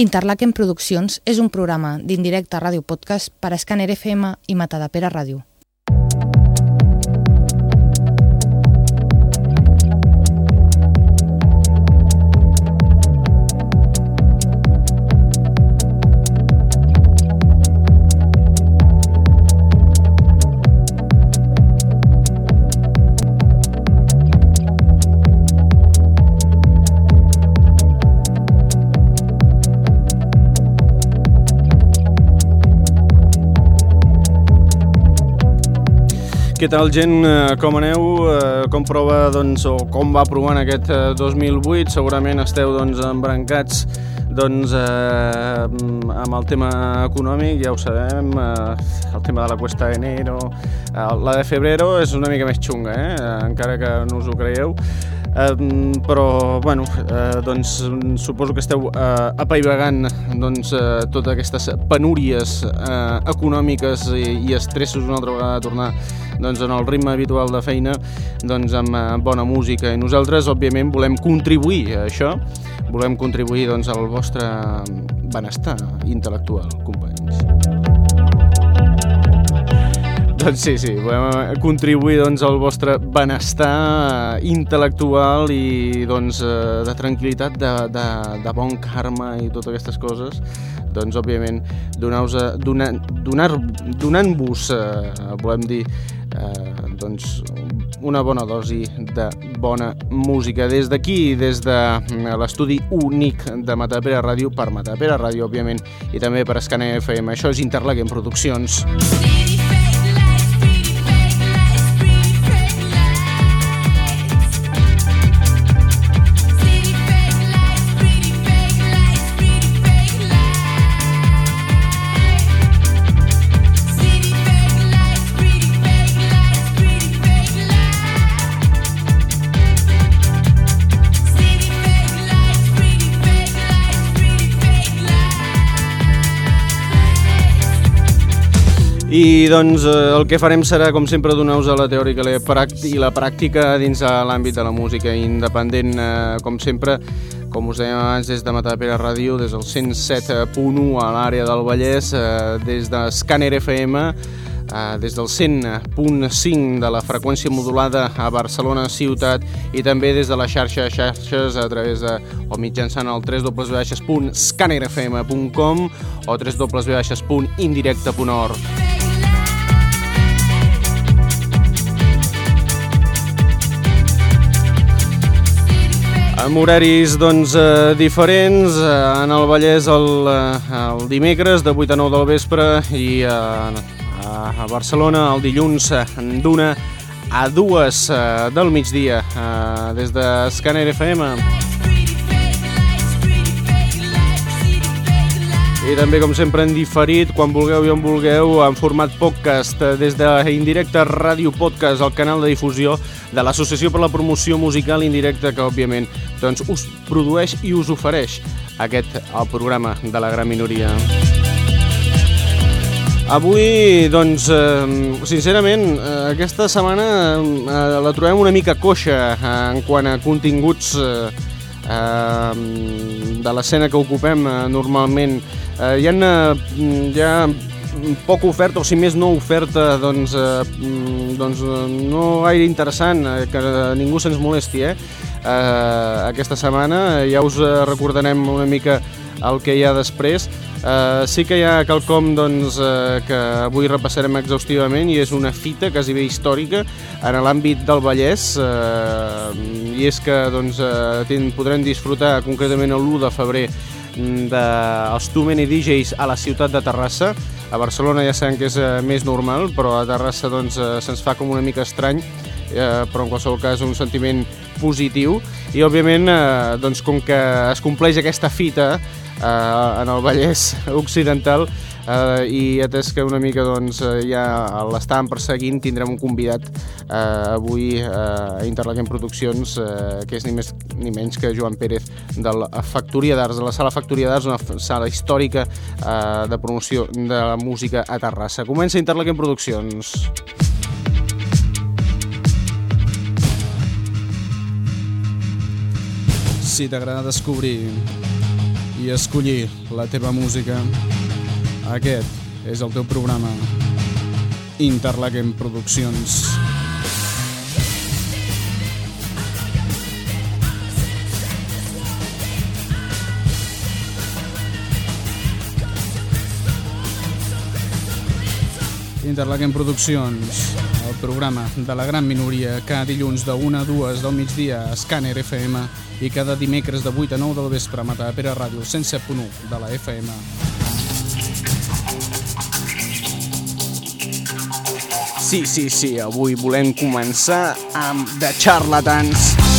Interlaken Produccions és un programa d'indirecte ràdio podcast per a Scanner FM i Matadepera Ràdio. Què tal, gent? Eh, com aneu? Eh, com prova, doncs, o com va provant aquest 2008? Eh, Segurament esteu, doncs, embrancats doncs, eh, amb el tema econòmic, ja ho sabem, eh, el tema de la cuesta de enero, eh, la de febrero és una mica més xunga, eh? encara que no us ho creieu. Um, però, bueno, uh, doncs suposo que esteu uh, apaivagant doncs, uh, totes aquestes penúries uh, econòmiques i, i estressos una altra vegada a tornar doncs, en el ritme habitual de feina doncs, amb, amb bona música i nosaltres òbviament volem contribuir a això volem contribuir doncs, al vostre benestar intel·lectual, companys. Doncs sí, sí, volem contribuir doncs, al vostre benestar intel·lectual i doncs, eh, de tranquil·litat, de, de, de bon karma i totes aquestes coses, doncs, òbviament, donar-vos donar, donant-vos, eh, volem dir, eh, doncs, una bona dosi de bona música. Des d'aquí, des de l'estudi únic de Matapera Ràdio, per Matapera Ràdio, òbviament, i també per Escana FM. Això és Interlaken Produccions. Sí. I doncs eh, el que farem serà, com sempre, donar-vos la teòrica i la pràctica dins de l'àmbit de la música independent, eh, com sempre, com us dèiem abans, des de Matapera Ràdio, des del 107.1 a l'àrea del Vallès, eh, des de Scanner FM, eh, des del 100.5 de la freqüència modulada a Barcelona ciutat i també des de la xarxa xarxes a través de o mitjançant el www.scannerfm.com o www.indirecte.org. amb horaris doncs, eh, diferents, eh, en el Vallès el, eh, el dimecres de 8 a 9 del vespre i eh, a Barcelona el dilluns d'una a dues del migdia eh, des de Scanner FM. I també, com sempre, en diferit, quan vulgueu i on vulgueu, en format podcast, eh, des d'Indirecte Ràdio Podcast, el canal de difusió de l'Associació per la Promoció Musical Indirecta, que, òbviament, doncs, us produeix i us ofereix aquest el programa de la gran minoria. Avui, doncs, eh, sincerament, eh, aquesta setmana eh, la trobem una mica coixa eh, en quant a continguts eh, eh, de l'escena que ocupem eh, normalment eh, hi, ha, hi ha poca oferta, o si més no oferta, doncs, eh, doncs no gaire interessant, eh, que ningú se'ns molesti, eh? eh? Aquesta setmana ja us recordarem una mica el que hi ha després. Uh, sí que hi ha quelcom doncs, uh, que avui repassarem exhaustivament i és una fita quasi bé històrica en l'àmbit del Vallès uh, i és que doncs, uh, podrem disfrutar concretament l'1 de febrer dels Too Many DJs a la ciutat de Terrassa. A Barcelona ja sabem que és eh, més normal, però a Terrassa doncs, eh, se'ns fa com una mica estrany, eh, però en qualsevol cas un sentiment positiu. I òbviament, eh, doncs, com que es compleix aquesta fita eh, en el Vallès Occidental, eh, i atès que una mica doncs, eh, ja l'estàvem perseguint, tindrem un convidat eh, avui eh, a Interlaken Produccions, eh, que és ni més ni menys que Joan Pérez de la Factoria d'Arts, de la Sala Factoria d'Arts, una sala històrica eh, de promoció de la música a Terrassa. Comença Interlaken Produccions. Si t'agrada descobrir i escollir la teva música. Aquest és el teu programa. Interlaken Produccions. Interlaken Produccions, el programa de la gran minoria, cada dilluns de 1 a 2 del migdia a Scanner FM i cada dimecres de 8 a 9 del vespre a Matapera Ràdio 107.1 de la FM. Sí, sí, sí, avui volem començar amb The Charlatans.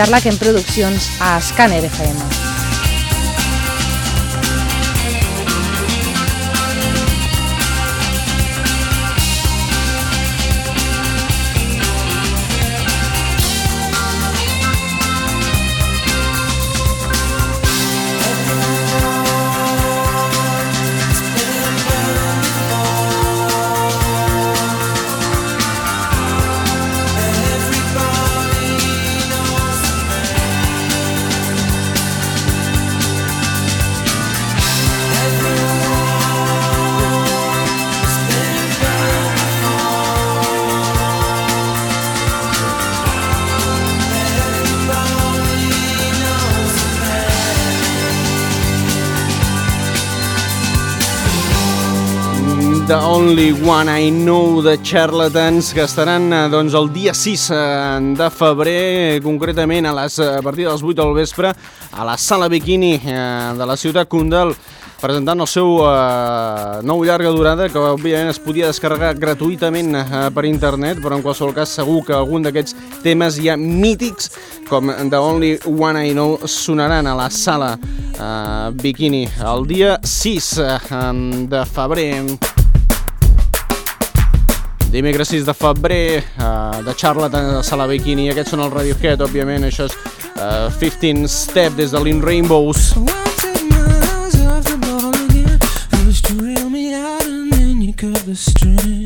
Interlaken Produccions a Scanner FM. The Only One I Know de Charlatans que estaran eh, doncs, el dia 6 eh, de febrer, concretament a, les, a partir de les 8 del vespre, a la sala Bikini eh, de la ciutat Kundal, presentant el seu eh, nou llarga durada que òbviament es podia descarregar gratuïtament eh, per internet, però en qualsevol cas segur que algun d'aquests temes ja mítics com The Only One I Know sonaran a la sala eh, Bikini el dia 6 eh, de febrer. Dimecres 6 de febrer, uh, de Charlatan, de Salabikini, aquests són els Radiohead, òbviament, això és eh, uh, 15 Step des de l'In Rainbows. Cut The string.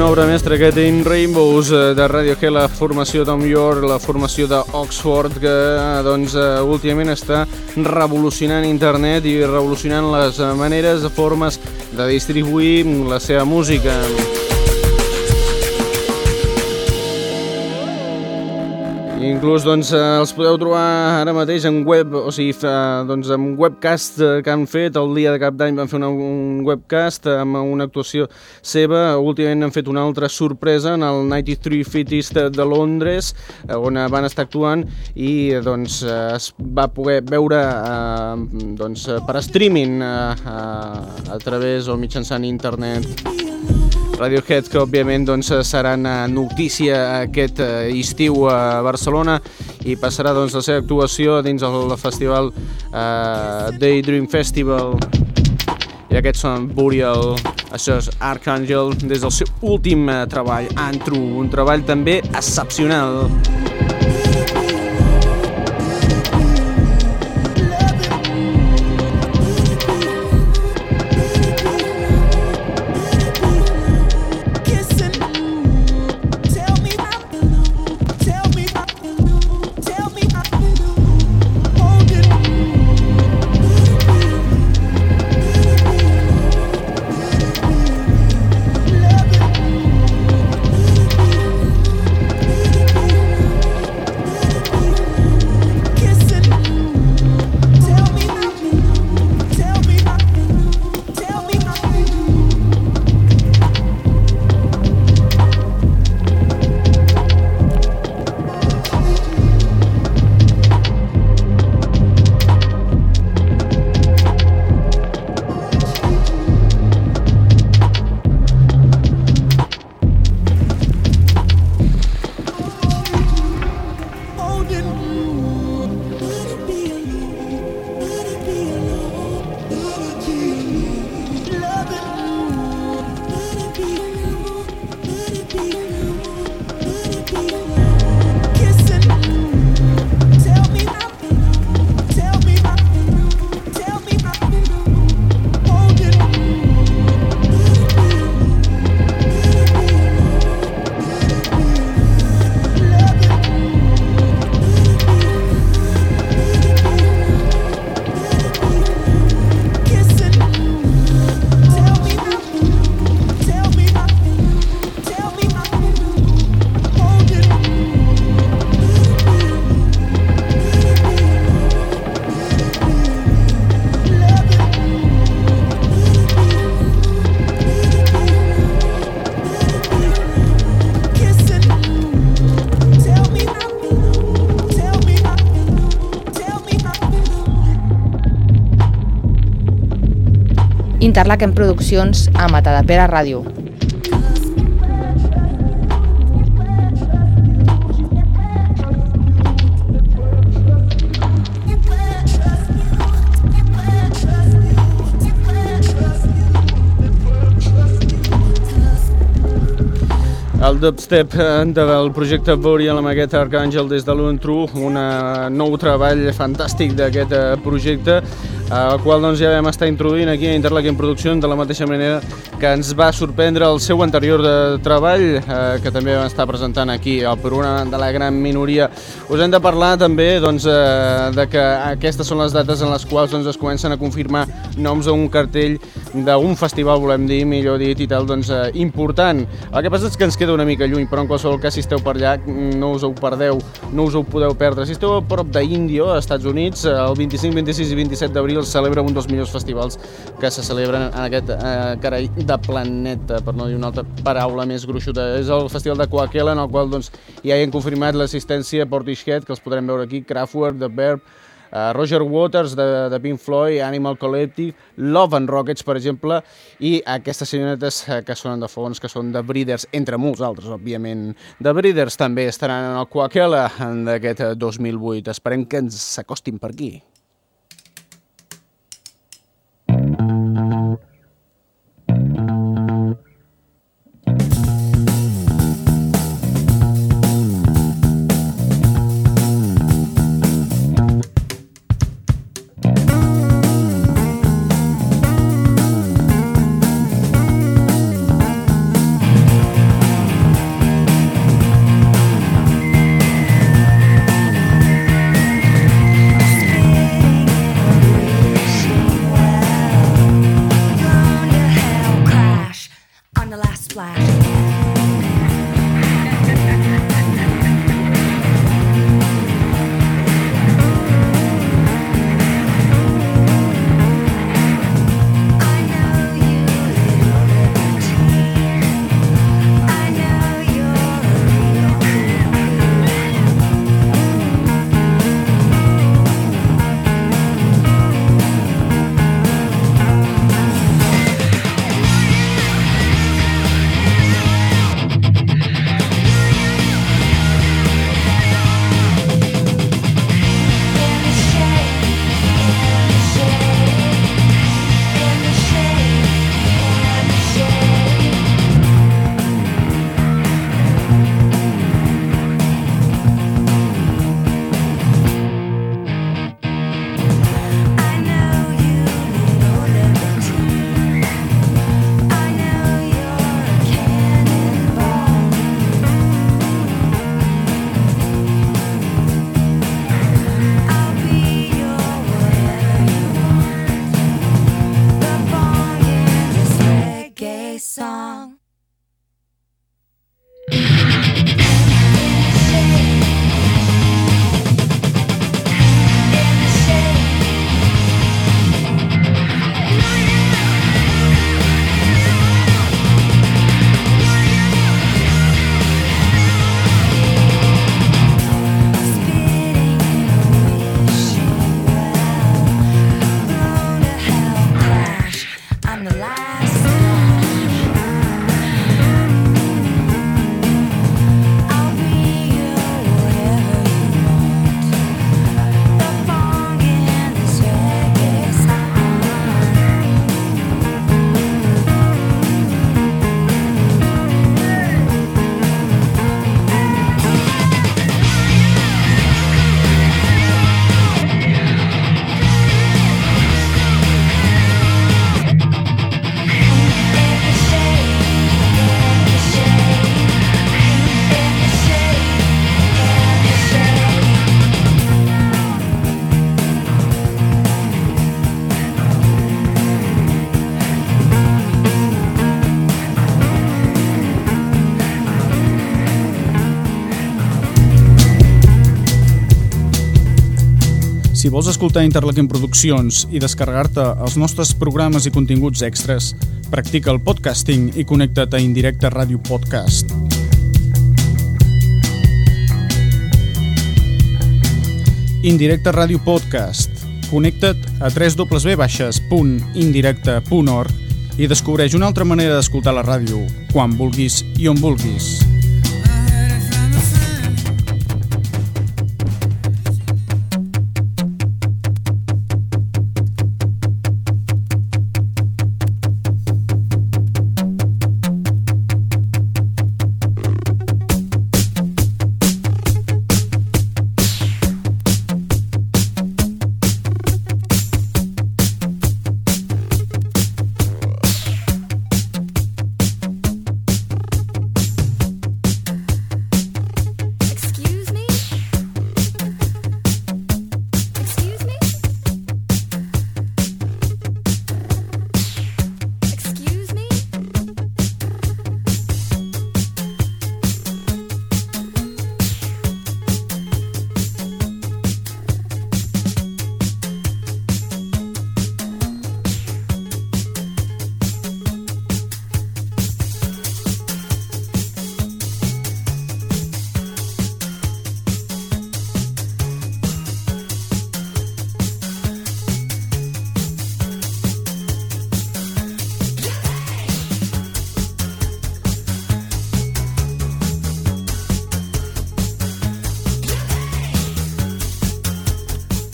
Una obra mestra que In Rainbows eh, de Radiohead, la formació Tom York, la formació d'Oxford, que eh, doncs, eh, últimament està revolucionant internet i revolucionant les maneres, formes de distribuir la seva música. Inclús doncs, eh, els podeu trobar ara mateix en web, o sigui, fa, doncs, en webcast eh, que han fet. El dia de cap d'any van fer una, un webcast amb una actuació seva, últimament han fet una altra sorpresa en el 93 Fittist de Londres eh, on van estar actuant i doncs, es va poder veure eh, doncs, per streaming eh, a, a través o mitjançant internet Radiohead, que òbviament doncs, seran eh, notícia aquest eh, estiu a Barcelona i passarà doncs, la seva actuació dins el festival eh, Daydream Festival. I aquests són Burial, això és Archangel des del seu últim eh, treball, Antru, un treball també excepcional. Interlaken Produccions a Matadepera Ràdio. El dubstep eh, del projecte Burial amb aquest Arcàngel des de l'Untru, un nou treball fantàstic d'aquest eh, projecte, el qual doncs, ja vam estar introduint aquí a Interlaken Produccions de la mateixa manera que ens va sorprendre el seu anterior de treball, eh, que també vam estar presentant aquí al programa de la gran minoria. Us hem de parlar també doncs, eh, de que aquestes són les dates en les quals doncs, es comencen a confirmar noms d'un cartell d'un festival, volem dir, millor dit, i tal, doncs, eh, important. El que passa és que ens queda una mica lluny, però en qualsevol cas, si esteu per allà, no us ho perdeu, no us ho podeu perdre. Si esteu a prop d'Índio, als Estats Units, eh, el 25, 26 i 27 d'abril es celebra un dels millors festivals que se celebren en aquest eh, carai de planeta, per no dir una altra paraula més gruixuda. És el festival de Coachella, en el qual doncs, ja hi han confirmat l'assistència a Portishead, que els podrem veure aquí, Kraftwerk, The Verb, Uh, Roger Waters de, de Pink Floyd, Animal Collective, Love and Rockets, per exemple, i aquestes senyoretes uh, que sonen de fons, que són de Breeders, entre molts altres, òbviament. De Breeders també estaran en el Coachella d'aquest uh, 2008. Esperem que ens s'acostin per aquí. Splash. Si vols escoltar Interlaken Produccions i descarregar-te els nostres programes i continguts extras, practica el podcasting i connecta't a Indirecte Ràdio Podcast. Indirecte Ràdio Podcast. Connecta't a www.indirecte.org i descobreix una altra manera d'escoltar la ràdio, quan vulguis i on vulguis.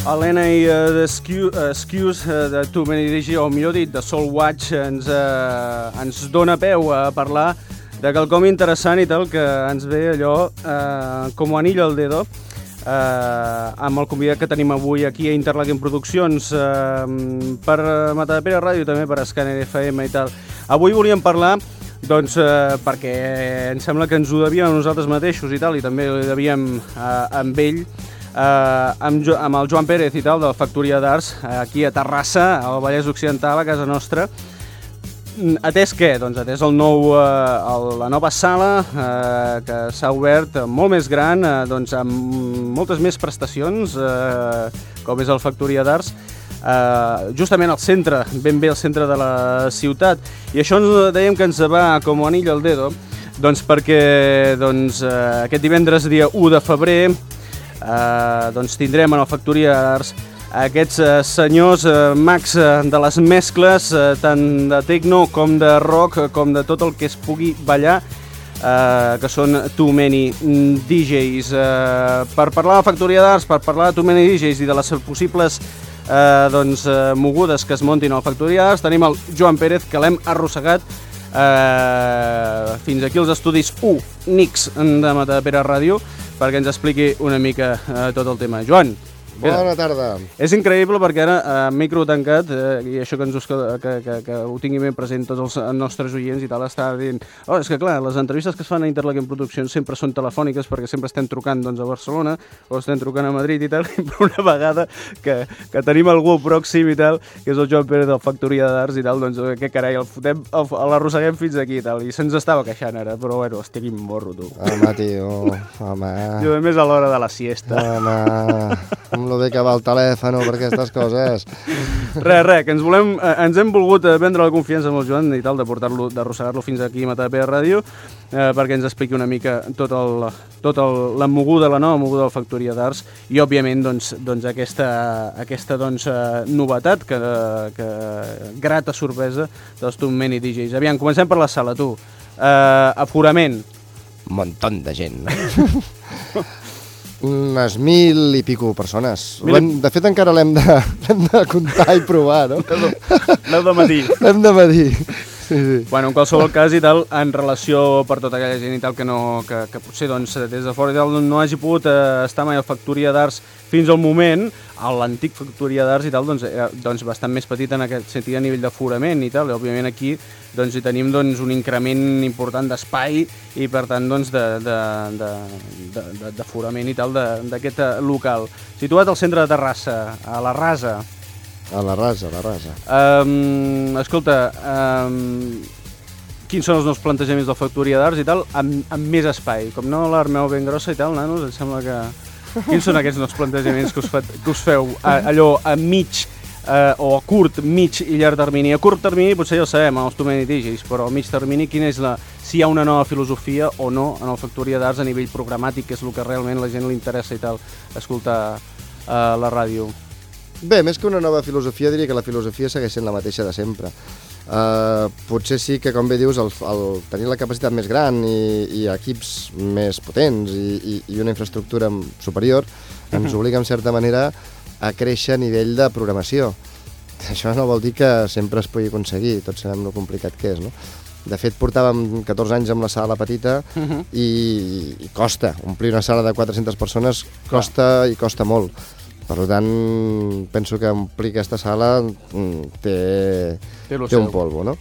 Helena i uh, d'Excuse Excuse, uh, de Too Many DJ, o millor dit, de Soul Watch, ens, uh, ens dona peu a parlar de quelcom interessant i tal, que ens ve allò uh, com anillo al dedo, uh, amb el convidat que tenim avui aquí a Interlaken Produccions uh, per Matadepera Ràdio, també per Scanner FM i tal. Avui volíem parlar doncs eh, perquè em sembla que ens ho devíem a nosaltres mateixos i tal, i també ho devíem eh, amb ell, eh, amb, jo, amb el Joan Pérez i tal, de la Factoria d'Arts, eh, aquí a Terrassa, al Vallès Occidental, a casa nostra. Mm, Atès què? Doncs atès el nou, eh, el, la nova sala eh, que s'ha obert molt més gran, eh, doncs amb moltes més prestacions, eh, com és el Factoria d'Arts, eh, justament al centre, ben bé al centre de la ciutat. I això ens dèiem que ens va com anillo al dedo, doncs perquè doncs, eh, aquest divendres, dia 1 de febrer, eh, doncs tindrem en la Factoria d'Arts aquests eh, senyors eh, mags eh, de les mescles, eh, tant de techno com de rock, eh, com de tot el que es pugui ballar, eh, que són Too Many DJs. Eh, per parlar de Factoria d'Arts, per parlar de Too Many DJs i de les possibles eh, doncs, eh, mogudes que es montin a la Factoria d'Arts, tenim el Joan Pérez, que l'hem arrossegat eh, fins aquí els estudis 1 NIX de Matapera Ràdio perquè ens expliqui una mica eh, tot el tema. Joan? Bona tarda. És increïble perquè ara, eh, micro tancat, eh, i això que, ens, us- que, que, que ho tinguin ben present tots els eh, nostres oients i tal, està dient... Oh, és que clar, les entrevistes que es fan a Interlaken Produccions sempre són telefòniques perquè sempre estem trucant doncs, a Barcelona o estem trucant a Madrid i tal, però una vegada que, que tenim algú pròxim i tal, que és el Joan Pérez del Factoria d'Arts i tal, doncs eh, què carai, el fotem, l'arrosseguem fins aquí i tal, i se'ns estava queixant ara, però bueno, estic morro, tu. Home, tio, home... Jo més a l'hora de la siesta. Home, amb lo bé que va el telèfon per aquestes coses. Res, res, que ens, volem, eh, ens hem volgut eh, vendre la confiança amb el Joan i tal, de portar-lo, d'arrossegar-lo fins aquí a Matapé Ràdio, eh, perquè ens expliqui una mica tot el, tot el, la moguda, la nova moguda de la Factoria d'Arts i, òbviament, doncs, doncs aquesta, aquesta doncs, eh, novetat, que, que grata sorpresa dels Tom Many DJs. Aviam, comencem per la sala, tu. Eh, aforament. Un muntó de gent. Unes mil i pico persones. Mil De fet, encara l'hem de, de comptar i provar, no? L'heu de matí. L'hem de medir. Sí, sí. Bueno, en qualsevol cas i tal, en relació per tota aquella gent i tal que, no, que, que potser doncs, des de fora tal no hagi pogut eh, estar mai a Factoria d'Arts fins al moment, a l'antic Factoria d'Arts i tal, doncs, era doncs, bastant més petit en aquest sentit a nivell d'aforament i tal, i òbviament aquí doncs, hi tenim doncs, un increment important d'espai i per tant doncs, de- de- de- de- i tal d'aquest eh, local. Situat al centre de Terrassa, a la Rasa, A la rasa, a la rasa. Um, escolta, um, quins són els nous plantejaments de Factoria d'Arts i tal, amb, amb més espai? Com no l'armeu ben grossa i tal, nanos, em sembla que... Quins són aquests nous plantejaments que us, fa, que us feu a, allò a mig eh, o a curt, mig i llarg termini? A curt termini potser ja ho sabem, els Tomeni DJs, però a mig termini quina és la, si hi ha una nova filosofia o no en la Factoria d'Arts a nivell programàtic, que és el que realment la gent li interessa i tal, escoltar eh, la ràdio. Bé, més que una nova filosofia, diria que la filosofia segueix sent la mateixa de sempre. Uh, potser sí que, com bé dius, el, el tenir la capacitat més gran i, i equips més potents i, i, i una infraestructura superior ens obliga, en certa manera, a créixer a nivell de programació. Això no vol dir que sempre es pugui aconseguir, tots sabem lo complicat que és, no? De fet, portàvem 14 anys amb la sala petita i, i costa. Omplir una sala de 400 persones costa i costa molt. Per tant, penso que omplir aquesta sala mm, té, Té té un polvo, no?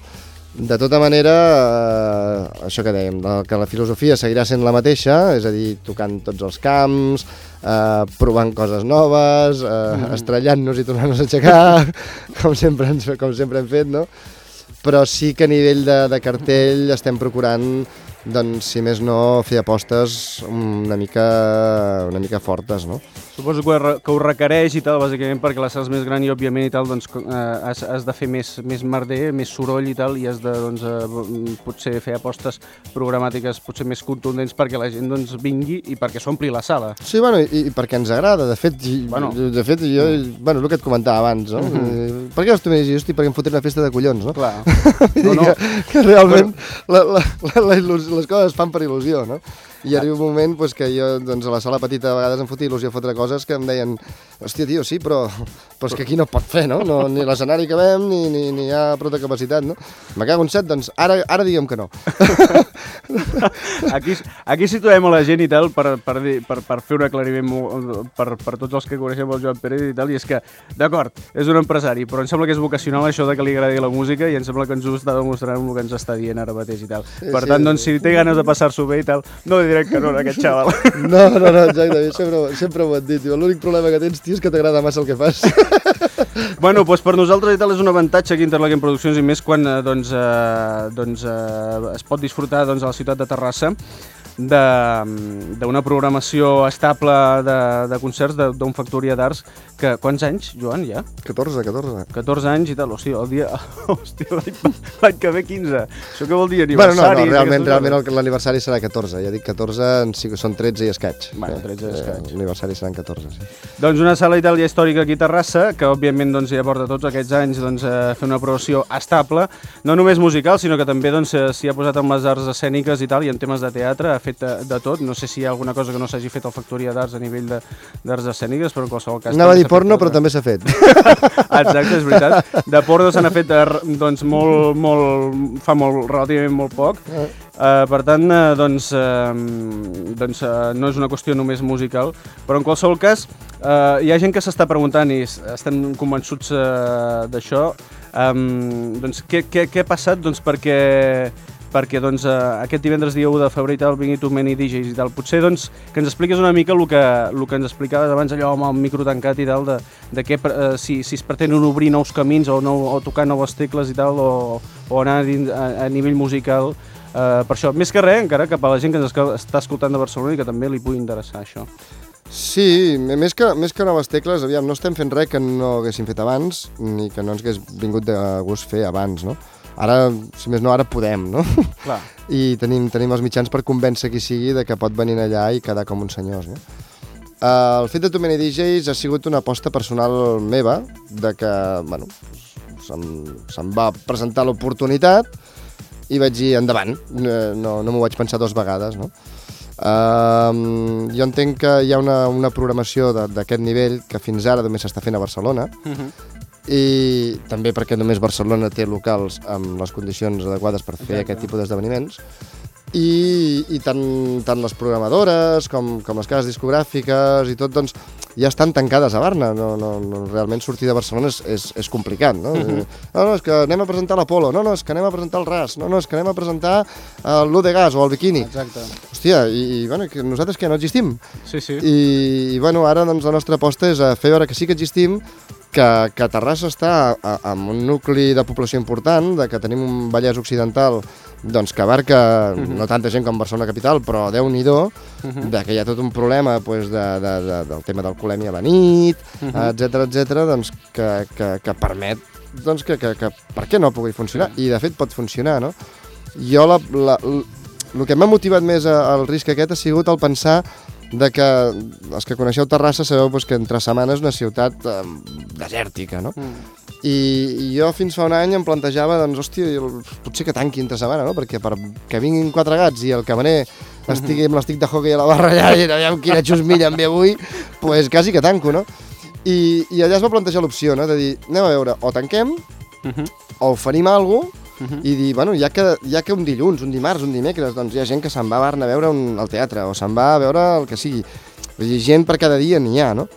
De tota manera, eh, això que dèiem, que la filosofia seguirà sent la mateixa, és a dir, tocant tots els camps, eh, provant coses noves, eh, estrellant-nos i tornant-nos a aixecar, com sempre, ens, com sempre hem fet, no? Però sí que a nivell de, de cartell estem procurant, doncs, si més no, fer apostes una mica, una mica fortes, no? Suposo que, que ho requereix i tal, bàsicament perquè la sala és més gran i òbviament i tal, doncs eh, has, has de fer més, més merder, més soroll i tal, i has de, doncs, eh, potser fer apostes programàtiques potser més contundents perquè la gent doncs, vingui i perquè s'ompli la sala. Sí, bueno, i, i perquè ens agrada, de fet, i, Bueno. de fet jo, bueno, el que et comentava abans, no? Mm -hmm. Per què no estic hosti, perquè em fotré una festa de collons, no? Clar. Vull dir que, que realment la, la, la, la il·lus- les coses es fan per il·lusió, no? I arriba un moment pues, que jo doncs, a la sala petita a vegades em fotia il·lusió fotre coses que em deien hòstia, tio, sí, però, però és que aquí no pot fer, no? no ni l'escenari cabem, ni, ni, ni hi ha prou de capacitat, no? Me cago en set, doncs ara, ara diguem que no. Aquí, aquí situem a la gent i tal per, per, dir, per, per fer un aclariment molt- per, per tots els que coneixem el Joan Pérez i tal, i és que, d'acord, és un empresari, però em sembla que és vocacional això de que li agradi la música i em sembla que ens ho està demostrant el que ens està dient ara mateix i tal. Per sí. tant, doncs, si té ganes de passar-s'ho bé i tal, no li diré que no aquest xaval. No, no, no, exacte, jo sempre, sempre ho he dit. L'únic problema que tens, tio, és que t'agrada massa el que fas. bueno, doncs per nosaltres i tal és un avantatge aquí a Interlaken Produccions i més quan eh, doncs, eh, doncs, eh, es pot disfrutar doncs, a la ciutat de Terrassa d'una programació estable de, de concerts de- d'un factoria d'arts que quants anys, Joan, ja? 14, 14. 14 anys i tal, hòstia, el dia... Hòstia, l'any que ve 15. Això què vol dir, Bueno, no, aniversari? no, realment, realment l'aniversari serà 14. Ja dic 14, en són 13 i escaig. Bueno, 13 i escaig. L'aniversari seran 14, sí. Doncs una sala itàlia històrica aquí a Terrassa, que òbviament doncs, ja porta tots aquests anys doncs, a fer una progressió estable, no només musical, sinó que també doncs, eh, s'hi ha posat amb les arts escèniques i tal, i en temes de teatre fet de, de tot. No sé si hi ha alguna cosa que no s'hagi fet al Factoria d'Arts a nivell de- d'arts escèniques, però en qualsevol cas... Anava a dir porno, però eh? també s'ha fet. Exacte, és veritat. De porno se n'ha fet eh, doncs, molt, molt, fa molt, relativament molt poc. Uh, per tant, uh, doncs, uh, doncs uh, no és una qüestió només musical, però en qualsevol cas uh, hi ha gent que s'està preguntant i estan convençuts uh, d'això. Um, doncs, què, què, què ha passat doncs, perquè perquè doncs, eh, aquest divendres dia 1 de febrer i tal vingui tu Many DJs i tal. Potser doncs, que ens expliquis una mica el que, el que ens explicaves abans allò amb el micro tancat i tal, de, de què, eh, si, si es pretenen obrir nous camins o, nou, o tocar noves tecles i tal, o, o anar a, a, nivell musical. Eh, per això, més que res, encara cap a la gent que ens està escoltant de Barcelona i que també li pugui interessar això. Sí, més que, més que noves tecles, aviam, no estem fent res que no haguéssim fet abans, ni que no ens hagués vingut de gust fer abans, no? Ara, si més no, ara podem, no? Clar. I tenim, tenim els mitjans per convèncer qui sigui de que pot venir allà i quedar com uns senyors, no? Uh, el fet de Too Many DJs ha sigut una aposta personal meva, de que, bueno, se'm, se'm va presentar l'oportunitat i vaig dir endavant, no, no, m'ho vaig pensar dues vegades, no? Uh, jo entenc que hi ha una, una programació d'aquest nivell que fins ara només s'està fent a Barcelona i també perquè només Barcelona té locals amb les condicions adequades per fer aquest tipus d'esdeveniments i, i tant, tant les programadores com, com les cases discogràfiques i tot, doncs, ja estan tancades a Barna. No, no, no, realment sortir de Barcelona és, és, és complicat, no? No, no, és que anem a presentar l'Apolo, no, no, és que anem a presentar el RAS, no, no, és que anem a presentar uh, l'U de Gas o el Bikini. Exacte. Hòstia, i, i bueno, que nosaltres que no existim. Sí, sí. I, i bueno, ara doncs, la nostra aposta és a fer veure que sí que existim, que, que Terrassa està amb un nucli de població important, de que tenim un Vallès Occidental doncs, que abarca no tanta gent com Barcelona capital, però déu nhi de que hi ha tot un problema pues, de, de, de, del tema d'alcoholèmia a la nit, etc etc, doncs, que, que, que permet doncs, que, que, que per què no pugui funcionar? I de fet pot funcionar, no? Jo la, la, el que m'ha motivat més al risc aquest ha sigut el pensar de que els que coneixeu Terrassa sabeu doncs, que entre setmana és una ciutat eh, desèrtica, no? Mm. I, I jo fins fa un any em plantejava, doncs, hòstia, potser que tanqui entre setmana, no? Perquè per que vinguin quatre gats i el camarer estigui amb l'estic de hockey a la barra allà i aviam quina xusmilla em ve avui, doncs pues quasi que tanco, no? I, I allà es va plantejar l'opció, no? De dir, anem a veure, o tanquem, o oferim alguna cosa, i dir, bueno, ja que, ja que un dilluns, un dimarts, un dimecres, doncs hi ha gent que se'n va a Barna a veure un, el teatre, o se'n va a veure el que sigui. Vull dir, gent per cada dia n'hi ha, no?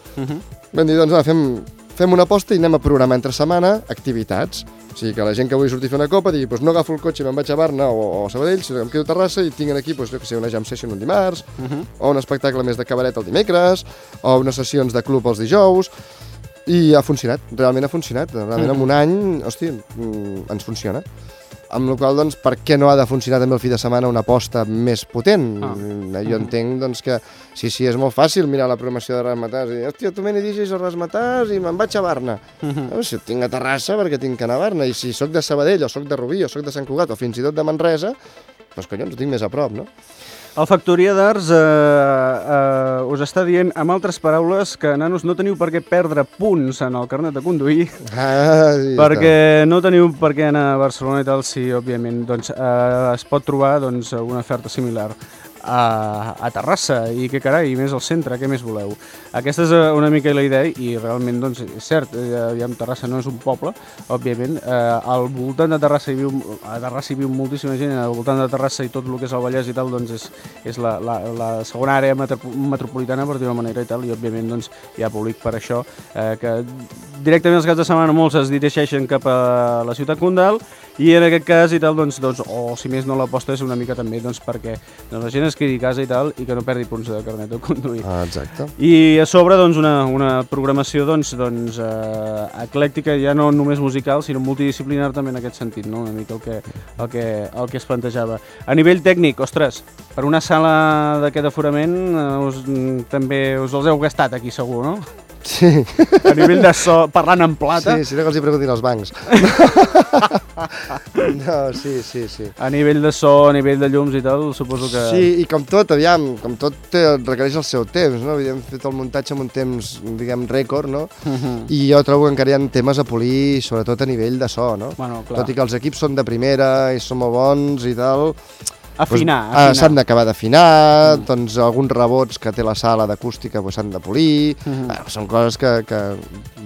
Vam dir, doncs va, fem, fem una aposta i anem a programar entre setmana activitats. O sigui, que la gent que vulgui sortir a fer una copa digui, doncs no agafo el cotxe i me'n vaig a Barna o, o a Sabadell, sinó que em quedo a Terrassa i tinc aquí, doncs, jo que sé, una jam session un dimarts, o un espectacle més de cabaret el dimecres, o unes sessions de club els dijous, i ha funcionat, realment ha funcionat. Realment en un any, hòstia, mm, ens funciona. Amb la qual cosa, doncs, per què no ha de funcionar també el fi de setmana una aposta més potent? Ah. Ah. Jo entenc, doncs, que sí, sí, és molt fàcil mirar la programació de Rasmatàs i dir, hòstia, tu me n'hi digis a Rasmatàs i me'n vaig a Barna. No, si ho tinc a Terrassa, perquè tinc que anar a Barna. I si sóc de Sabadell, o sóc de Rubí, o sóc de Sant Cugat, o fins i tot de Manresa, doncs, collons, ho tinc més a prop, no? El Factoria d'Arts eh, eh, us està dient, amb altres paraules, que, nanos, no teniu per què perdre punts en el carnet de conduir, Ah, sí, perquè no teniu per què anar a Barcelona i tal, si, òbviament, doncs, eh, es pot trobar doncs, una oferta similar a, a Terrassa i que carai, més al centre, què més voleu? Aquesta és eh, una mica la idea i realment doncs, és cert, eh, aviam, Terrassa no és un poble, òbviament, eh, al voltant de Terrassa hi viu, a Terrassa hi viu moltíssima gent, al voltant de Terrassa i tot el que és el Vallès i tal, doncs és, és la, la, la segona àrea metropo- metropolitana, per dir-ho manera i tal, i òbviament doncs, hi ha públic per això, eh, que directament els caps de setmana molts es dirigeixen cap a la ciutat condal i en aquest cas i tal, doncs, doncs o si més no l'aposta és una mica també doncs, perquè doncs, la gent es quedi a casa i tal i que no perdi punts de carnet de conduir. Ah, exacte. I a sobre doncs, una, una programació doncs, doncs, eh, eclèctica, ja no només musical, sinó multidisciplinar també en aquest sentit, no? una mica el que, el, que, el que es plantejava. A nivell tècnic, ostres, per una sala d'aquest aforament eh, us, mm, també us els heu gastat aquí segur, no? Sí, A nivell de so, parlant en plata, sí, si no que els hi preguntin als bancs. no, sí, sí, sí. a nivell de so, a nivell de llums i tal, suposo que... Sí, i com tot, aviam, com tot té, requereix el seu temps, no? Hem fet el muntatge en un temps, diguem, rècord, no? I jo trobo que encara hi ha temes a polir, sobretot a nivell de so, no? Bueno, clar. Tot i que els equips són de primera i són molt bons i tal... Afinar, doncs, ah, afinar. S'han d'acabar d'afinar, mm. doncs alguns rebots que té la sala d'acústica doncs, s'han de polir... Mm -hmm. bueno, són coses que, que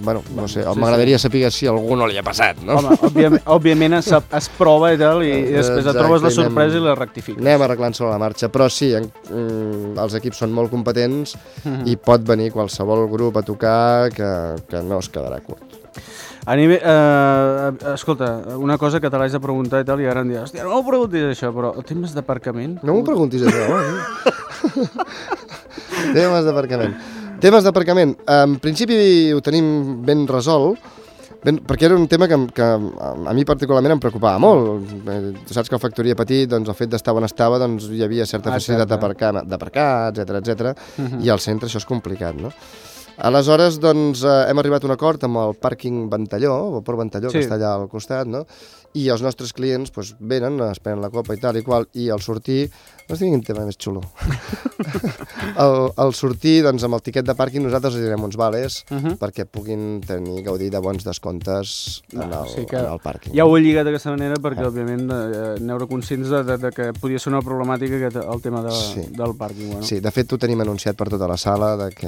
bueno, no sé, sí, m'agradaria saber si a algú no li ha passat, no? Home, òbviament, òbviament es, es prova i tal, i, i després et trobes la i anem- sorpresa i la rectifiques. Anem arreglant sobre la marxa, però sí, en, mm, els equips són molt competents i pot venir qualsevol grup a tocar que, que no es quedarà curt. A nivell, eh, escolta, una cosa que te l'haig de preguntar i tal, i ara em diràs, hòstia, no m'ho preguntis això, però temes d'aparcament? No m'ho preguntis això, eh? Temes d'aparcament. Temes d'aparcament. En principi ho tenim ben resolt, ben, perquè era un tema que, que a mi particularment em preocupava molt. Eh, Tu saps que a Factoria Petit, doncs, el fet d'estar on estava, doncs, hi havia certa Ah, facilitat d'aparcar, etc etc. i al centre això és complicat, no? Aleshores, doncs, eh, hem arribat a un acord amb el pàrquing Ventalló, el Port Ventalló, Sí. que està allà al costat, no? I els nostres clients doncs, venen, es prenen la copa i tal i qual, i al sortir, no estic un tema més xulo. al, al sortir, doncs, amb el tiquet de pàrquing, nosaltres els direm uns vales Uh -huh. perquè puguin tenir, gaudir de bons descomptes en el, o sigui en el pàrquing. Ja ho he lligat d'aquesta manera perquè, òbviament, eh, n'heureu conscients de, de, de que podia ser una problemàtica aquest, el tema de, Sí. del pàrquing. Bueno. Sí, de fet ho tenim anunciat per tota la sala de que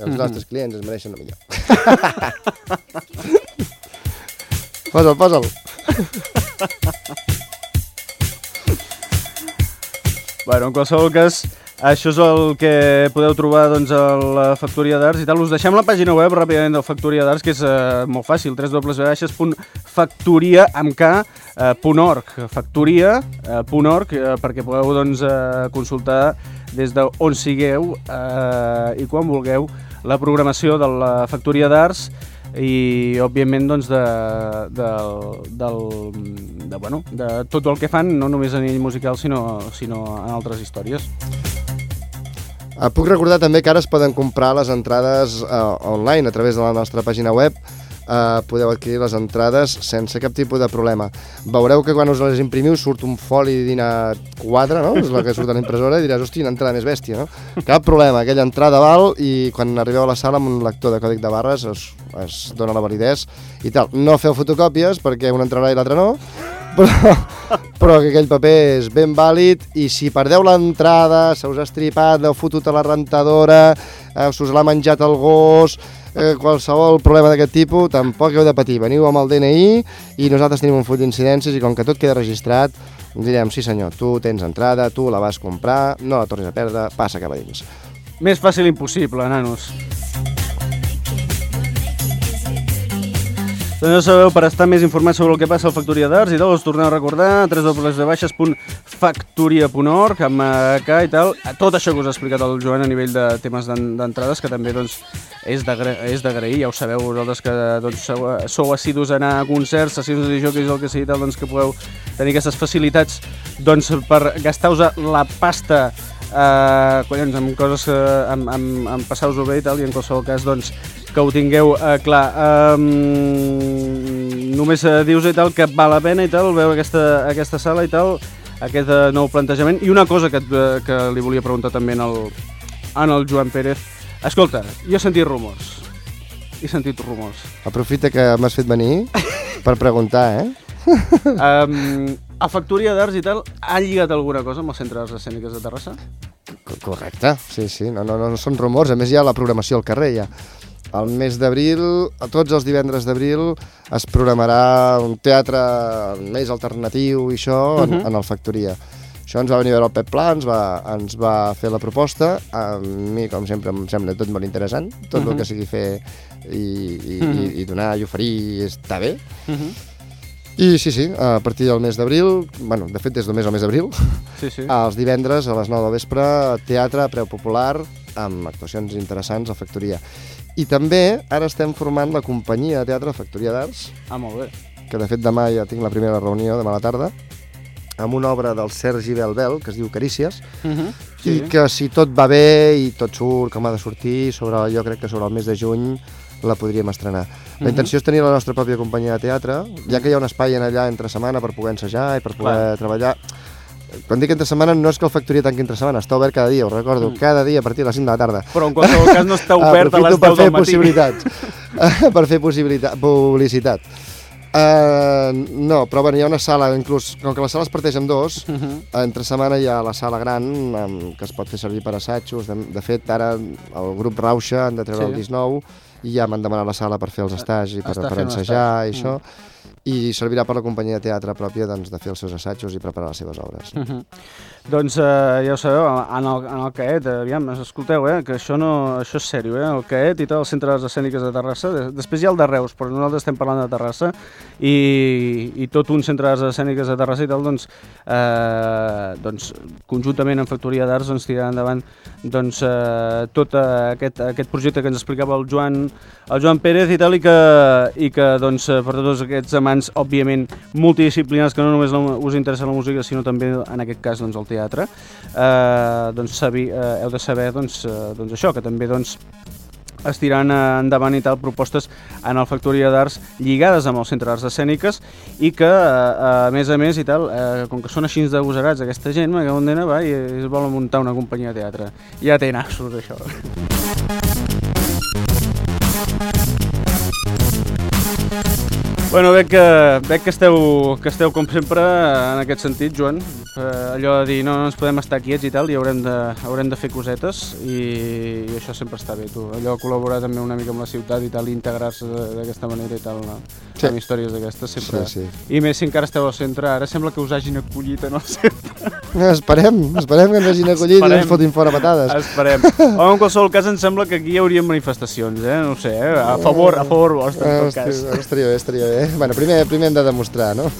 els nostres clients es mereixen el millor. posa'l, posa'l. Bueno, en qualsevol cas, això és el que podeu trobar doncs, a la Factoria d'Arts i tal. Us deixem la pàgina web ràpidament de la Factoria d'Arts, que és eh, molt fàcil, www.factoria amb K, eh, punt .org, factoria, eh, eh, perquè podeu doncs, eh, consultar des d'on sigueu eh, i quan vulgueu la programació de la Factoria d'Arts i òbviament doncs de, del, del, de, bueno, de tot el que fan, no només a nivell musical sinó, sinó en altres històries. Uh, puc recordar també que ara es poden comprar les entrades uh, online a través de la nostra pàgina web eh, podeu adquirir les entrades sense cap tipus de problema. Veureu que quan us les imprimiu surt un foli d'ina quadre, no? És la que surt a la impressora i diràs, hosti, una entrada més bèstia, no? Cap problema, aquella entrada val i quan arribeu a la sala amb un lector de còdic de barres es, es dona la validesa i tal. No feu fotocòpies perquè una entrarà i l'altra no, però, però que aquell paper és ben vàlid i si perdeu l'entrada, se us ha estripat, l'heu fotut a la rentadora, eh, se us l'ha menjat el gos, eh, qualsevol problema d'aquest tipus, tampoc heu de patir. Veniu amb el DNI i nosaltres tenim un full d'incidències i com que tot queda registrat, direm, sí senyor, tu tens entrada, tu la vas comprar, no la tornis a perdre, passa cap a dins. Més fàcil impossible, nanos. Doncs ja sabeu, per estar més informats sobre el que passa a la Factoria d'Arts i tal, us torneu a recordar www.factoria.org amb eh, K i tal. Tot això que us ha explicat el Joan a nivell de temes d'en- d'entrades, que també doncs, és d'agra- és d'agrair, ja ho sabeu vosaltres que doncs, sou, assidus a anar a concerts, sessions de jocs, el que sigui tal, doncs que podeu tenir aquestes facilitats doncs, per gastar-vos la pasta eh, collons, amb coses que amb, amb, amb passar-vos-ho bé i tal, i en qualsevol cas doncs, que ho tingueu eh, clar. Um, només eh, dius i tal que val la pena i tal veure aquesta, aquesta sala i tal, aquest eh, nou plantejament. I una cosa que, eh, que li volia preguntar també en el, en el Joan Pérez. Escolta, jo he sentit rumors. He sentit rumors. Aprofita que m'has fet venir per preguntar, eh? Um, a Factoria d'Arts i tal, ha lligat alguna cosa amb els centres escèniques de Terrassa? Co- Correcte, sí, sí, no, no, no, no són rumors, a més hi ha la programació al carrer ja. Al mes d'abril, a tots els divendres d'abril, es programarà un teatre més alternatiu i això en, uh -huh. en el Factoria. Això ens va venir a veure el Pep Pla, ens va, ens va fer la proposta, a mi, com sempre, em sembla tot molt interessant, tot uh -huh. el que sigui fer i, i, uh -huh. i, i donar i oferir està bé. Uh -huh. I sí, sí, a partir del mes d'abril, bueno, de fet des del mes al mes d'abril, Sí, sí. els divendres a les 9 del vespre, teatre a preu popular, amb actuacions interessants a Factoria. I també ara estem formant la companyia de teatre Factoria d'Arts, Ah, molt bé. que de fet demà ja tinc la primera reunió, demà a la tarda, amb una obra del Sergi Belbel, que es diu Carícies, Uh -huh. i que si tot va bé i tot surt com ha de sortir, sobre, jo crec que sobre el mes de juny la podríem estrenar. La intenció és tenir la nostra pròpia companyia de teatre, ja que hi ha un espai en allà entre setmana per poder ensejar i per poder Clar. treballar. Quan dic entre setmana no és que el Factoria tanqui entre setmana, està obert cada dia, ho recordo, Mm. cada dia a partir de les 5 de la tarda. Però en qualsevol cas no està obert a les Aprofito per 10 fer del matí. possibilitats, per fer possibilitat, publicitat. Uh, no, però bueno, hi ha una sala, inclús, com que la sala es parteix en dos, Mhm. entre setmana hi ha la sala gran, um, que es pot fer servir per assajos. De, de fet, ara el grup Rauxa han de treure Sí. el disc nou i ja m'han demanat la sala per fer els estagis i per, per ensejar i això. I servirà per la companyia de teatre pròpia doncs, de fer els seus assajos i preparar les seves obres. Mhm. Doncs eh, ja ho sabeu, en el, en el CAET, aviam, escolteu, eh, que això, no, això és sèrio, eh, el CAET i tot el Centre d'Arts Escèniques de Terrassa, de- després hi ha el de Reus, però nosaltres estem parlant de Terrassa, i, i tot un Centre d'Arts Escèniques de Terrassa i tal, doncs, eh, doncs conjuntament amb Factoria d'Arts doncs, tirarà endavant doncs, eh, tot eh, aquest, aquest projecte que ens explicava el Joan, el Joan Pérez i tal, i que, i que doncs, eh, per tots aquests amants, òbviament, multidisciplinars, que no només us interessa la música, sinó també, en aquest cas, doncs, el teatre, eh, doncs, sabi, eh, heu de saber doncs, eh, doncs això, que també doncs, es tiran eh, endavant i tal propostes en el Factoria d'Arts lligades amb el Centre d'Arts Escèniques i que, eh, a més a més i tal, eh, com que són així d'agosarats aquesta gent, cago en dena, va, i es volen muntar una companyia de teatre. Ja té nassos, això. Bueno, veig que, veig que, esteu, que esteu com sempre en aquest sentit, Joan. Eh, allò de dir no, no ens podem estar quiets i tal, i haurem de, haurem de fer cosetes i, i això sempre està bé, tu. Allò col·laborar també una mica amb la ciutat i tal, integrar-se d'aquesta manera i tal, no? Sí. amb històries d'aquestes sempre. Sí, sí. I més si encara esteu al centre, ara sembla que us hagin acollit en el centre. Esperem, esperem que ens hagin acollit i no Esperem. ens fotin fora patades. Esperem. Home, en qualsevol cas em sembla que aquí hi haurien manifestacions, eh? No sé, eh? A favor, a favor vostre, en tot cas. estaria bé, estaria bé. Bueno, primer, primer hem de demostrar, no?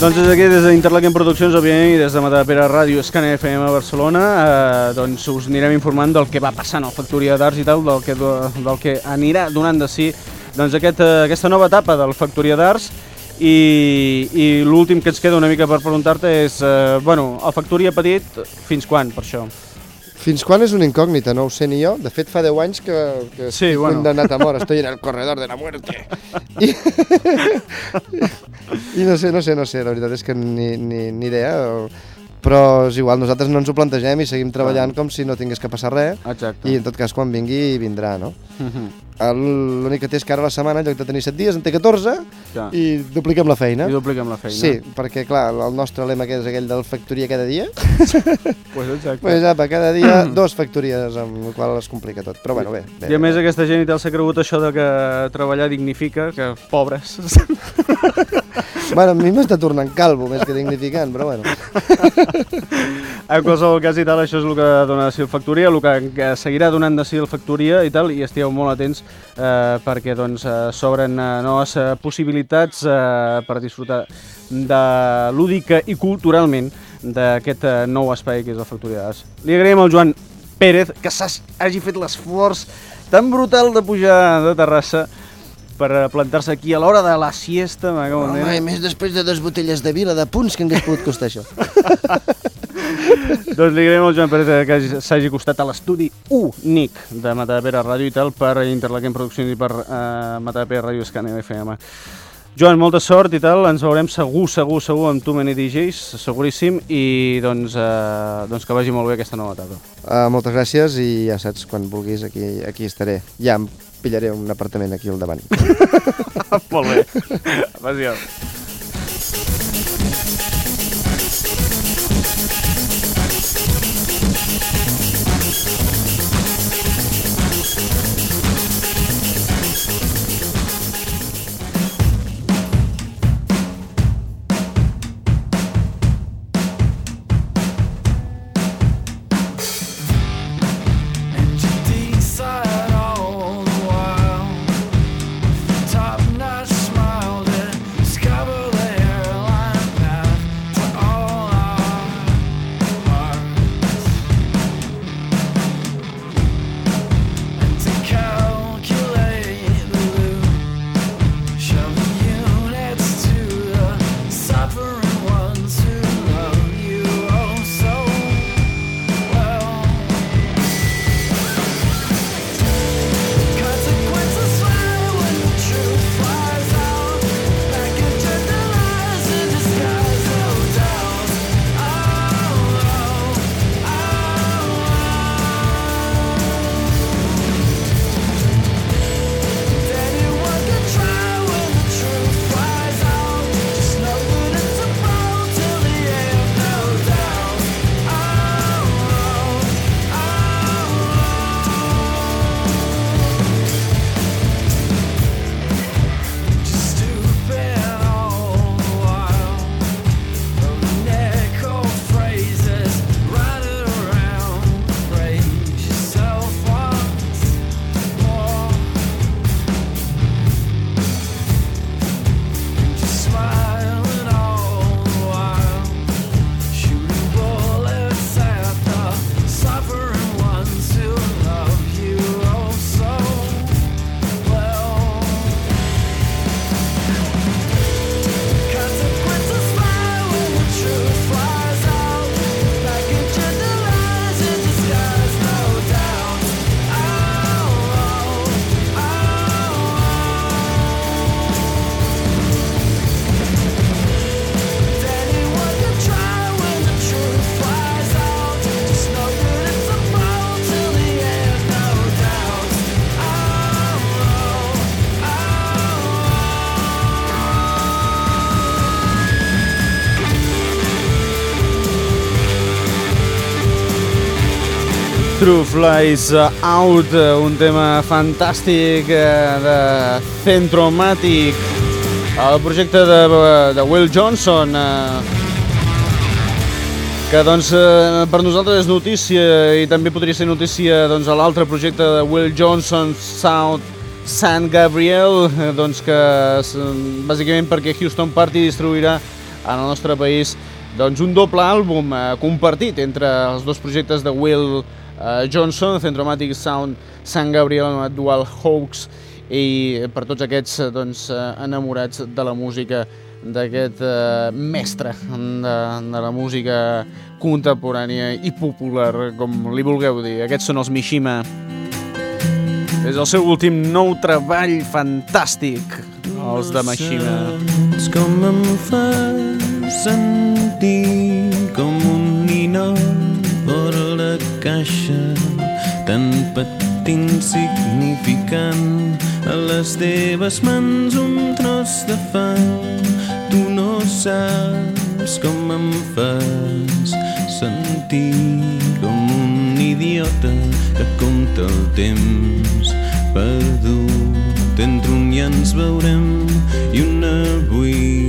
Doncs des d'aquí, des d'Interlaken Produccions, òbviament, i des de Matapera Ràdio, Escana FM Barcelona, eh, doncs us anirem informant del que va passant a la Factoria d'Arts i tal, del que, del que anirà donant de si doncs aquest, eh, aquesta nova etapa del Factoria d'Arts i, i l'últim que ens queda una mica per preguntar-te és, eh, bueno, el Factoria petit, fins quan per això? Fins quan és una incògnita? No ho sé ni jo. De fet, fa 10 anys que, que Sí, estic bueno. condemnat a mort. Estoy en el corredor de la muerte. I, I no sé, no sé, no sé. La veritat és que ni, ni, ni idea. Però és igual, nosaltres no ens ho plantegem i seguim treballant com si no tingués que passar res. Exacte. I en tot cas, quan vingui, vindrà, no? Mhm. El- L'únic que té és que ara la setmana, en lloc de tenir 7 dies, en té 14 Clar. i dupliquem la feina. I dupliquem la feina. Sí, perquè clar, el nostre lema que és aquell del factoria cada dia, Pues exacte. pues apa, cada dia dos factories, amb el qual es complica tot. Però bueno, bé. bé I a més aquesta gent i tal s'ha cregut això de que treballar dignifica, que pobres. Bueno, a mi m'està tornant calvo més que dignificant, però bueno. En qualsevol cas i tal, això és el que dona de si el Factoria, el que, seguirà donant de si el Factoria i tal, i estigueu molt atents eh, perquè doncs eh, s'obren eh, noves eh, possibilitats eh, per disfrutar de lúdica i culturalment d'aquest eh, nou espai que és la Factoria d'As. Li agraïm al Joan Pérez que hagi fet l'esforç tan brutal de pujar de Terrassa per eh, plantar-se aquí a l'hora de la siesta, Home, i més després de dues botelles de vila de punts que hagués pogut costar això. Doncs li agraïm al Joan Pérez que hagi- s'hagi costat a l'estudi únic de Matadepera Ràdio i tal per Interlaquem Produccions i per uh, Matadepera Ràdio Escàner FM. Joan, molta sort i tal, ens veurem segur, segur, segur amb tu Many DJs, seguríssim, i doncs, uh, doncs que vagi molt bé aquesta nova etapa. Uh, moltes gràcies i ja saps, quan vulguis aquí, aquí estaré. Ja pillaré un apartament aquí al davant. molt bé. Adéu. True Flies Out, un tema fantàstic eh, de Centromatic, el projecte de, de Will Johnson, eh, que doncs eh, per nosaltres és notícia i també podria ser notícia doncs, a l'altre projecte de Will Johnson, South San Gabriel, doncs que bàsicament perquè Houston Party distribuirà en el nostre país doncs, un doble àlbum compartit entre els dos projectes de Will eh, Johnson, Centromatic Sound San Gabriel Dual Hawks i per tots aquests eh, doncs, eh, enamorats de la música d'aquest eh, mestre de, de la música contemporània i popular, com li vulgueu dir. Aquests són els Mishima. És el seu últim nou treball fantàstic, els de Mishima. Com em fa sentir com un ninot caixa tan petit insignificant. A les teves mans un tros de fang. Tu no saps com em fas sentir com un idiota que compta el temps perdut. Entre un ja ens veurem i un avui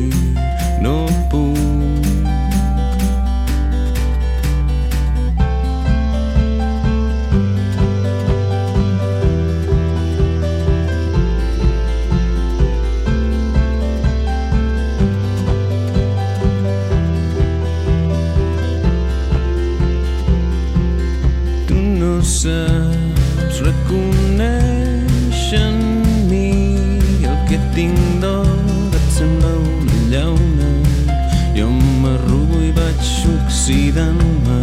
oxidant-me el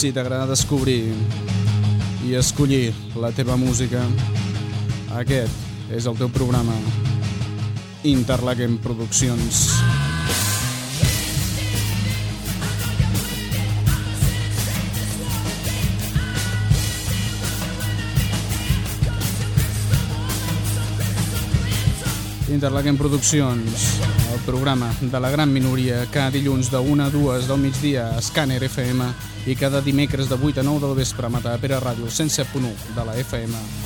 Si t'agrada descobrir i escollir la teva música, aquest és el teu programa. Interlaken Produccions. Interlaken Produccions, el programa de la gran minoria, cada dilluns de 1 a 2 del migdia a Scanner FM i cada dimecres de 8 a 9 del vespre a Matapera Ràdio 107.1 de la FM.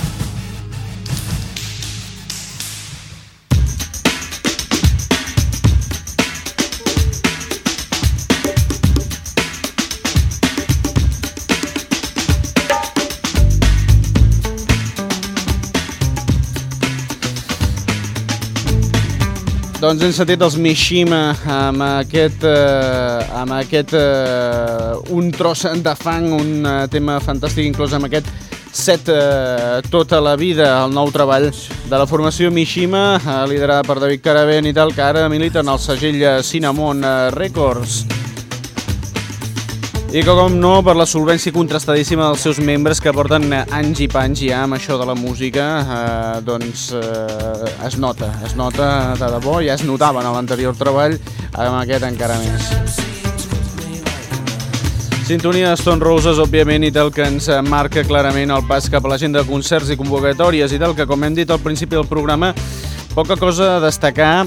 Doncs hem sentit els Mishima amb aquest, eh, amb aquest eh, un tros de fang, un eh, tema fantàstic inclòs amb aquest set eh, tota la vida, el nou treball de la formació Mishima, eh, liderada per David Caravent i tal, que ara milita en el segell eh, Cinnamon Records. I que, com no, per la solvència contrastadíssima dels seus membres que porten eh, anys i panys ja amb això de la música, eh, doncs eh, es nota, es nota de debò, ja es notava en l'anterior treball, amb aquest encara més. Sintonia Stone Roses, òbviament, i tal que ens marca clarament el pas cap a l'agenda de concerts i convocatòries i tal que, com hem dit al principi del programa, poca cosa a destacar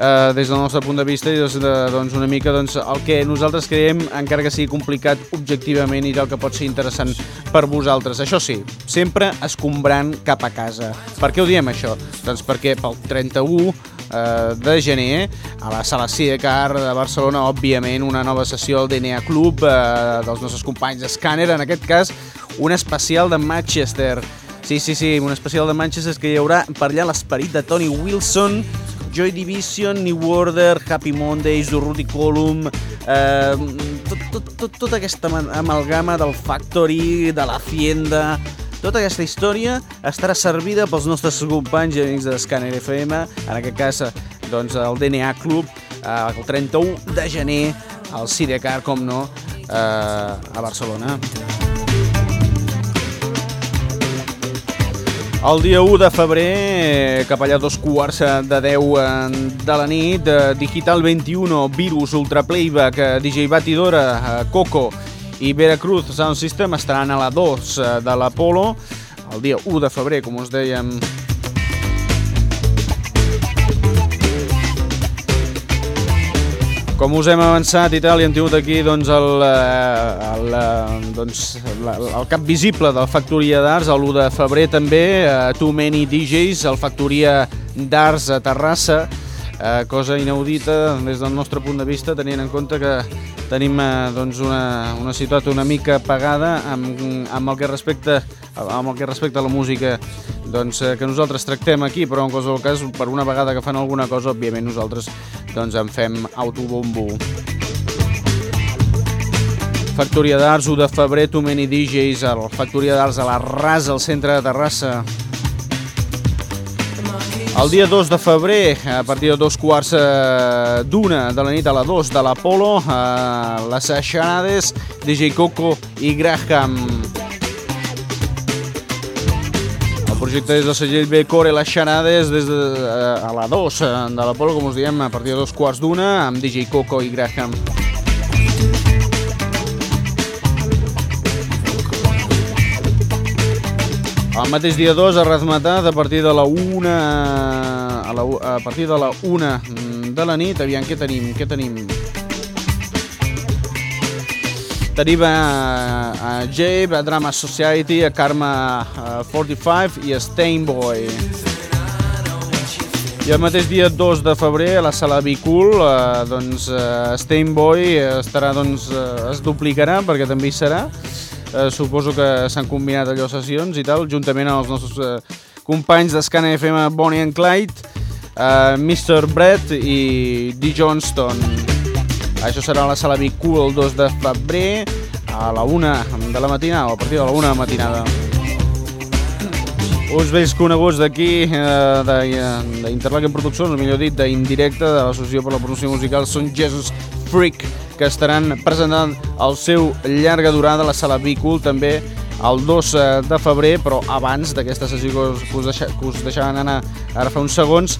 eh, des del nostre punt de vista i des de, doncs, una mica doncs, el que nosaltres creiem, encara que sigui complicat objectivament i el que pot ser interessant per vosaltres. Això sí, sempre escombrant cap a casa. Per què ho diem això? Doncs perquè pel 31 eh, de gener a la sala Sidecar de Barcelona, òbviament, una nova sessió al DNA Club eh, dels nostres companys d'Scanner, en aquest cas un especial de Manchester. Sí, sí, sí, un especial de Manchester que hi haurà per allà l'esperit de Tony Wilson, Joy Division, New Order, Happy Mondays, Durruti Column, eh, tot, tot, tot, tota aquesta ama- amalgama del Factory, de la Hacienda, tota aquesta història estarà servida pels nostres companys i amics de Scanner FM, en aquest cas doncs, el DNA Club, eh, el 31 de gener, al Sidecar, com no, eh, a Barcelona. El dia 1 de febrer, eh, cap allà dos quarts de 10 de la nit, eh, Digital 21, Virus, Ultra Playback, eh, DJ Batidora, eh, Coco i Veracruz Sound System estaran a la 2 eh, de l'Apolo el dia 1 de febrer, com us dèiem. Com us hem avançat i tal, i hem tingut aquí doncs, el, eh, el, eh, doncs, la- el cap visible del Factoria d'Arts, el 1 de febrer també, eh, Too Many DJs, el Factoria d'Arts a Terrassa, eh, cosa inaudita des del nostre punt de vista, tenint en compte que tenim eh, doncs una, una ciutat una mica pagada amb, amb, el que respecta, amb el que respecta a la música doncs, eh, que nosaltres tractem aquí, però en qualsevol cas, per una vegada que fan alguna cosa, òbviament nosaltres doncs, en fem autobombo. Factoria d'Arts, 1 de febrer, Too Many DJs, el Factoria d'Arts a la Rasa, al centre de Terrassa. El dia 2 de febrer, a partir de dos quarts eh, d'una de la nit a la 2 de l'Apolo, eh, les Xanades, DJ Coco i Graham. El projecte des del segell B Core les Xanades des de, eh, a la 2 eh, de l'Apolo, com us diem, a partir de dos quarts d'una, amb DJ Coco i Graham. El mateix dia 2 a Razmetat a partir de la 1 a, la, a partir de la 1 de la nit, aviam què tenim, què tenim? Tenim a, a Jabe, a Drama Society, a Karma eh, 45 i a Stainboy. I el mateix dia 2 de febrer a la sala Bicool, eh, doncs eh, Stainboy estarà, doncs, eh, es duplicarà perquè també hi serà. Eh, suposo que s'han combinat allò sessions i tal, juntament amb els nostres eh, companys d'Escana FM Bonnie and Clyde, eh, Mr. Brett i D. Johnston. Això serà a la sala Bicool el 2 de febrer a la 1 de la matinada, o a partir de la 1 de la matinada. Uns vells coneguts d'aquí, eh, de- d'Interlaken Produccions, millor dit, d'Indirecte, de l'Associació per la Promoció Musical, són Jesus Freak, que estaran presentant el seu llarga durada a la sala Bicul, també el 2 de febrer, però abans d'aquesta sessió que us, deixa, que us deixaven anar ara fa uns segons,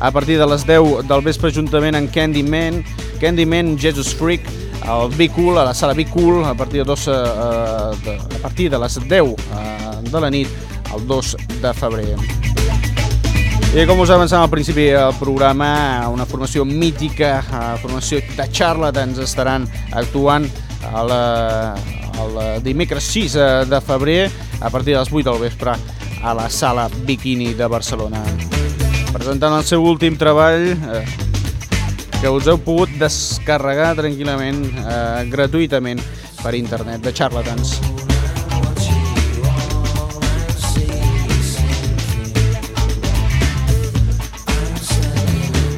a partir de les 10 del vespre juntament amb Candyman, Candyman Jesus Freak, al Bicul, a la sala Bicul, a partir de, dos, eh, de, a partir de les 10 eh, de la nit, el 2 de febrer. I com us avançàvem al principi del programa, una formació mítica, eh, formació de charlatans estaran actuant el, el dimecres 6 de febrer a partir de les 8 del vespre a la sala Bikini de Barcelona. Presentant el seu últim treball eh, que us heu pogut descarregar tranquil·lament, eh, gratuïtament per internet, de charlatans.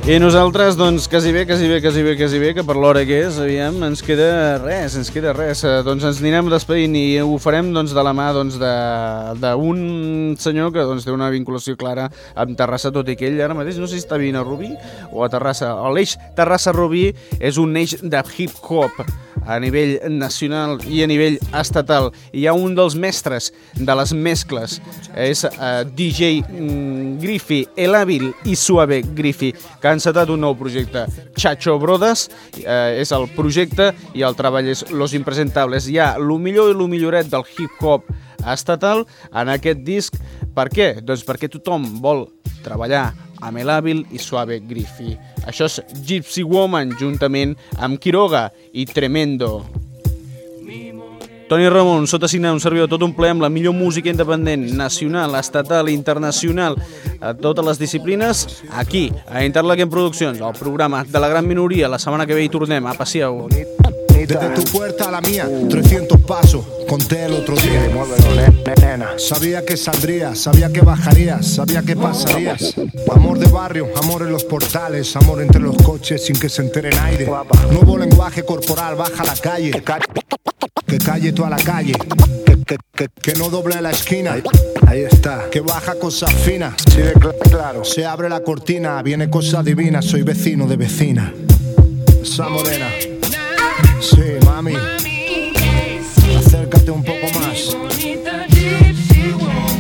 I nosaltres, doncs, quasi bé, quasi bé, quasi bé, quasi bé, que per l'hora que és, aviam, ens queda res, ens queda res. Eh, doncs ens anirem despedint i ho farem doncs, de la mà doncs, senyor que doncs, té una vinculació clara amb Terrassa, tot i que ell ara mateix no sé si està vivint a Rubí o a Terrassa. L'eix Terrassa-Rubí és un eix de hip-hop a nivell nacional i a nivell estatal. Hi ha un dels mestres de les mescles, és uh, DJ mm, Griffy, El Hàbil i Suave Griffy, que ha encetat un nou projecte. Chacho Brothers eh, és el projecte i el treball és Los Impresentables. Hi ha el millor i el milloret del hip-hop estatal en aquest disc. Per què? Doncs perquè tothom vol treballar amb el hàbil i suave Griffi. Això és Gypsy Woman, juntament amb Quiroga i Tremendo. Toni Ramon, sota signe un servidor tot un ple amb la millor música independent, nacional, estatal, internacional, a totes les disciplines, aquí, a Interlaken Produccions, el programa de la gran minoria. La setmana que ve hi tornem. Apa, Desde tu puerta a la mía, 300 pasos, conté el otro día. Sabía que saldrías, sabía que bajarías, sabía que pasarías. Amor de barrio, amor en los portales, amor entre los coches sin que se entere nadie. Nuevo lenguaje corporal, baja a la calle. Que calle toda la calle. Que, que, que, que no doble la esquina. Ahí está. Que baja cosas finas. Sí, claro. Se abre la cortina, viene cosa divina. Soy vecino de vecina. Esa morena. Mami. Acércate un poco más.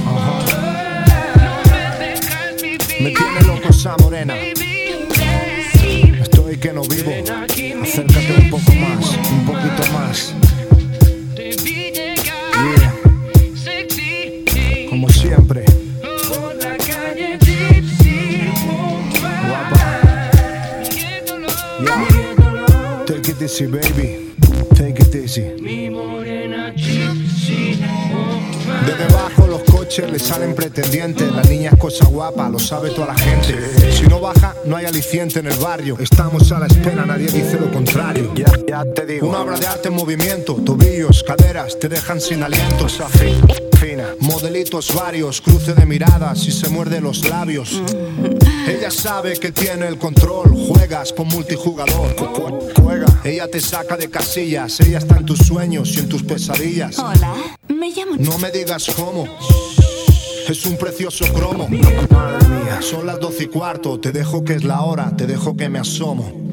Ajá. Me tiene loco esa morena. Estoy que no vivo. Acércate un poco más, un poquito más. Yeah. Como siempre. Guapa. Yeah. Take it easy, baby. De debajo los coches le salen pretendientes. La niña es cosa guapa, lo sabe toda la gente. Si no baja, no hay aliciente en el barrio. Estamos a la espera, nadie dice lo contrario. Ya, ya te digo. Una obra de arte en movimiento. Tobillos, caderas, te dejan sin aliento. Fina. Modelitos varios, cruce de miradas y se muerde los labios. Ella sabe que tiene el control. Juegas con multijugador. Ju- ju- Juega. Ella te saca de casillas. Ella está en tus sueños y en tus pesadillas. Hola, me llamo. No me digas cómo. Es un precioso cromo. Madre mía. Son las doce y cuarto. Te dejo que es la hora. Te dejo que me asomo.